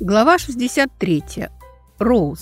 Глава 63. Роуз.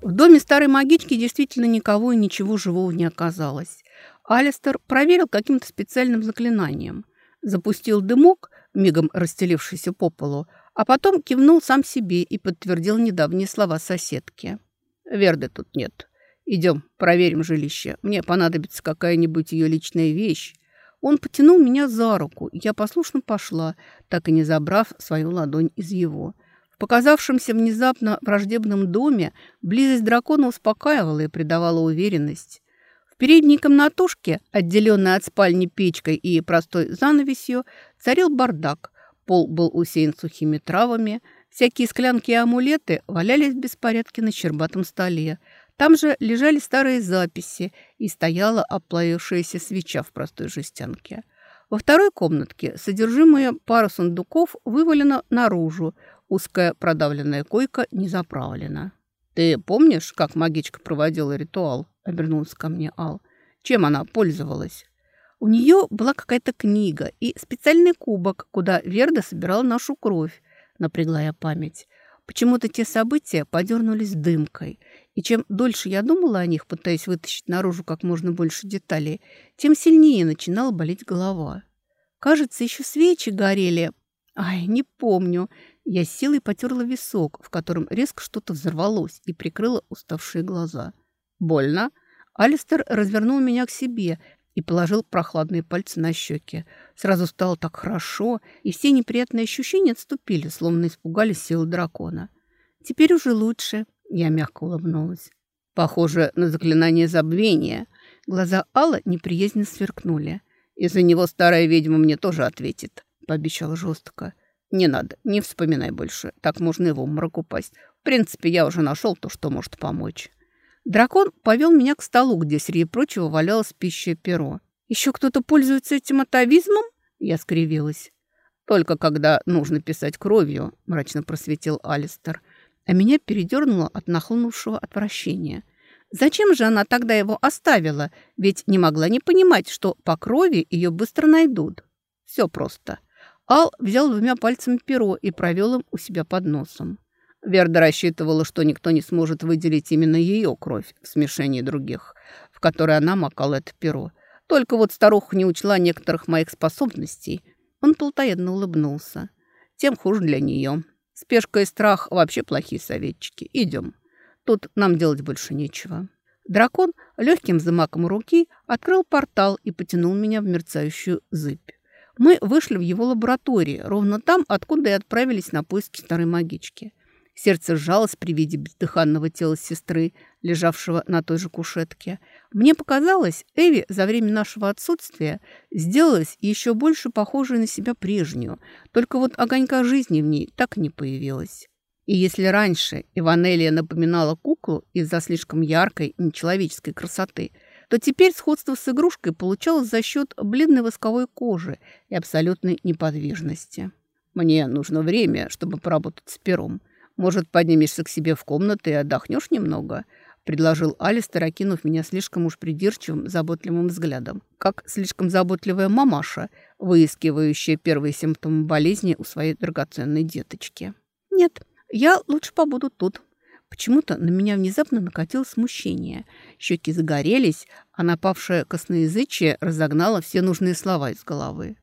В доме старой магички действительно никого и ничего живого не оказалось. Алистер проверил каким-то специальным заклинанием. Запустил дымок, мигом расстелившийся по полу, а потом кивнул сам себе и подтвердил недавние слова соседки. «Верды тут нет. Идем, проверим жилище. Мне понадобится какая-нибудь ее личная вещь, он потянул меня за руку, и я послушно пошла, так и не забрав свою ладонь из его. В показавшемся внезапно враждебном доме близость дракона успокаивала и придавала уверенность. В передней комнатушке, отделенной от спальни печкой и простой занавесью, царил бардак. Пол был усеян сухими травами, всякие склянки и амулеты валялись в беспорядке на щербатом столе – там же лежали старые записи и стояла оплавившаяся свеча в простой жестянке. Во второй комнатке содержимое пары сундуков вывалено наружу, узкая продавленная койка не заправлена. «Ты помнишь, как магичка проводила ритуал?» – обернулся ко мне Ал. «Чем она пользовалась?» У нее была какая-то книга и специальный кубок, куда Верда собирала нашу кровь, напрягла я память. Почему-то те события подернулись дымкой, и чем дольше я думала о них, пытаясь вытащить наружу как можно больше деталей, тем сильнее начинала болеть голова. Кажется, еще свечи горели. Ай, не помню. Я с силой потерла висок, в котором резко что-то взорвалось, и прикрыла уставшие глаза. «Больно?» Алистер развернул меня к себе и положил прохладные пальцы на щеки. Сразу стало так хорошо, и все неприятные ощущения отступили, словно испугались силы дракона. «Теперь уже лучше», — я мягко улыбнулась. «Похоже на заклинание забвения». Глаза Алла неприязненно сверкнули. «Из-за него старая ведьма мне тоже ответит», — пообещала жестко. «Не надо, не вспоминай больше. Так можно его в обморок упасть. В принципе, я уже нашел то, что может помочь». Дракон повел меня к столу, где среди прочего валялось пища перо. «Еще кто-то пользуется этим атовизмом?» Я скривилась. «Только когда нужно писать кровью», – мрачно просветил Алистер. А меня передернуло от нахлынувшего отвращения. Зачем же она тогда его оставила? Ведь не могла не понимать, что по крови ее быстро найдут. Все просто. Ал взял двумя пальцами перо и провел им у себя под носом. Верда рассчитывала, что никто не сможет выделить именно ее кровь в смешении других, в которой она макала это перо. Только вот старуха не учла некоторых моих способностей. Он полтоядно улыбнулся. Тем хуже для нее. Спешка и страх вообще плохие советчики. Идем. Тут нам делать больше нечего. Дракон легким замаком руки открыл портал и потянул меня в мерцающую зыбь. Мы вышли в его лаборатории, ровно там, откуда и отправились на поиски старой магички. Сердце сжалось при виде бездыханного тела сестры, лежавшего на той же кушетке. Мне показалось, Эви за время нашего отсутствия сделалась еще больше похожей на себя прежнюю, только вот огонька жизни в ней так не появилось. И если раньше Иванелия напоминала куклу из-за слишком яркой нечеловеческой красоты, то теперь сходство с игрушкой получалось за счет бледной восковой кожи и абсолютной неподвижности. «Мне нужно время, чтобы поработать с пером», может, поднимешься к себе в комнату и отдохнешь немного?» – предложил Алистер, окинув меня слишком уж придирчивым, заботливым взглядом. Как слишком заботливая мамаша, выискивающая первые симптомы болезни у своей драгоценной деточки. «Нет, я лучше побуду тут», Почему-то на меня внезапно накатило смущение. Щеки загорелись, а напавшее косноязычие разогнало все нужные слова из головы.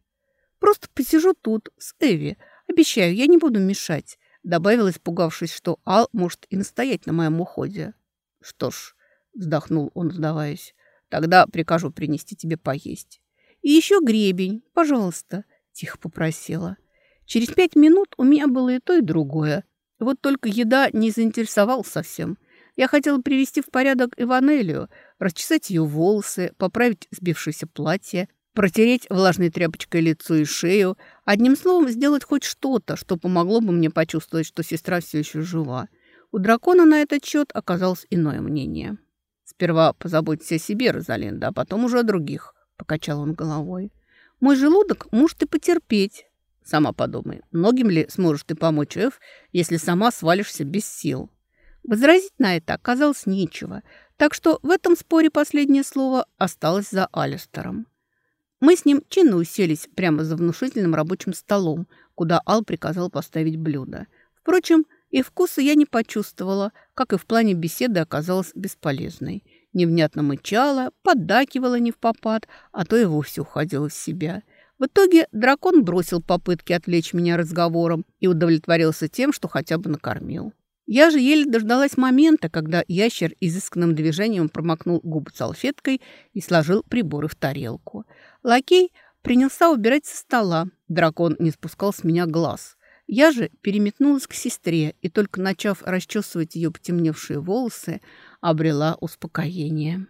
«Просто посижу тут, с Эви. Обещаю, я не буду мешать. Добавил, испугавшись, что Ал может и настоять на моем уходе. «Что ж», — вздохнул он, сдаваясь, — «тогда прикажу принести тебе поесть». «И еще гребень, пожалуйста», — тихо попросила. Через пять минут у меня было и то, и другое. Вот только еда не заинтересовала совсем. Я хотела привести в порядок Иванелию, расчесать ее волосы, поправить сбившееся платье, протереть влажной тряпочкой лицо и шею, одним словом, сделать хоть что-то, что помогло бы мне почувствовать, что сестра все еще жива. У дракона на этот счет оказалось иное мнение. «Сперва позаботься о себе, Розалинда, а потом уже о других», — покачал он головой. «Мой желудок может и потерпеть». «Сама подумай, многим ли сможешь ты помочь Эф, если сама свалишься без сил?» Возразить на это оказалось нечего, так что в этом споре последнее слово осталось за Алистером. Мы с ним чинно уселись прямо за внушительным рабочим столом, куда Ал приказал поставить блюдо. Впрочем, и вкуса я не почувствовала, как и в плане беседы оказалась бесполезной. Невнятно мычала, поддакивала не в попад, а то и вовсе уходила в себя. В итоге дракон бросил попытки отвлечь меня разговором и удовлетворился тем, что хотя бы накормил. Я же еле дождалась момента, когда ящер изысканным движением промокнул губы салфеткой и сложил приборы в тарелку. Лакей принялся убирать со стола. Дракон не спускал с меня глаз. Я же переметнулась к сестре и, только начав расчесывать ее потемневшие волосы, обрела успокоение.